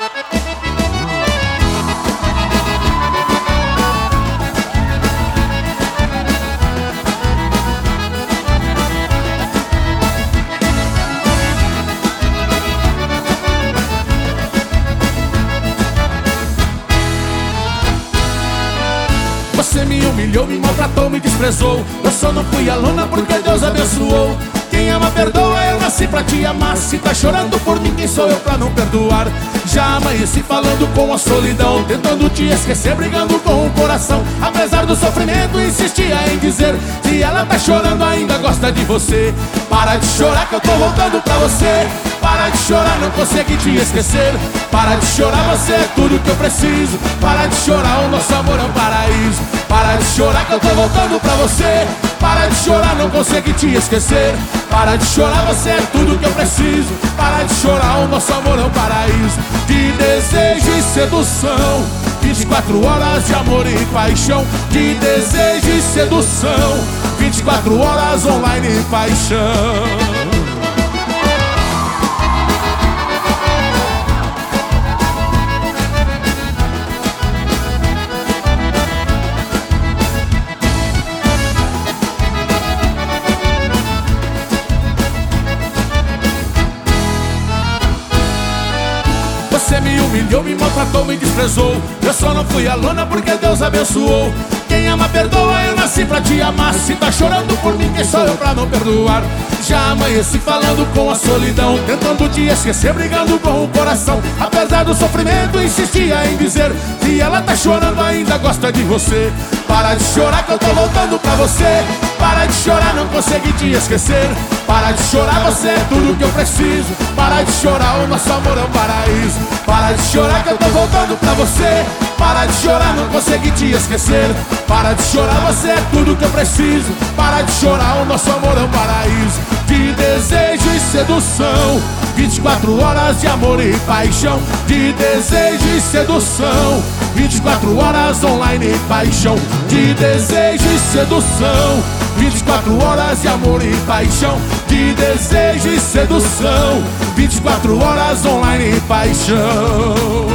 Você me humilhou, me maltratou, me desprezou. Eu só não fui aluna porque Deus abençoou. Quem ama perdoa, eu nasci pra te amar. Se tá chorando por mim, quem sou eu pra não perdoar? Já amanheci falando com a solidão Tentando te esquecer, brigando com o coração. Apesar do sofrimento, insistia em dizer Se ela tá chorando, ainda gosta de você. Para de chorar que eu tô voltando pra você. Para de chorar, não consegui te esquecer. Para de chorar, você é tudo que eu preciso. Para de chorar, o nosso amor é um paraíso Para de chorar que eu tô voltando pra você. Para de chorar, não consegui te esquecer. Para de chorar, você é tudo que eu preciso. Para de chorar, o nosso amor é um paraíso. De desejo e sedução. 24 horas de amor e paixão. De desejo e sedução. 24 horas online e paixão Você me humilhou, me maltratou, me desprezou. Eu só não fui aluna porque Deus abençoou. Quem ama perdoa, eu nasci pra te amar. Se tá chorando por mim, quem sou eu pra não perdoar? Já amanheci falando com a solidão Tentando te esquecer, brigando com o coração. Apesar do sofrimento, insistia em dizer Se ela tá chorando, ainda gosta de você Para de chorar que eu tô voltando pra você. Para de chorar, não consegui te esquecer. Para de chorar, você é tudo que eu preciso. Para de chorar, o nosso amor é um paraíso. Para de chorar que eu tô voltando pra você. Para de chorar, não consegui te esquecer. Para de chorar, você é tudo que eu preciso. Para de chorar, o nosso amor é um paraíso. De desejo e sedução 24 horas de amor e paixão De desejo e sedução. 24 horas online e paixão De desejo e sedução. 24 horas de amor e paixão De desejo e sedução. 24 horas online e paixão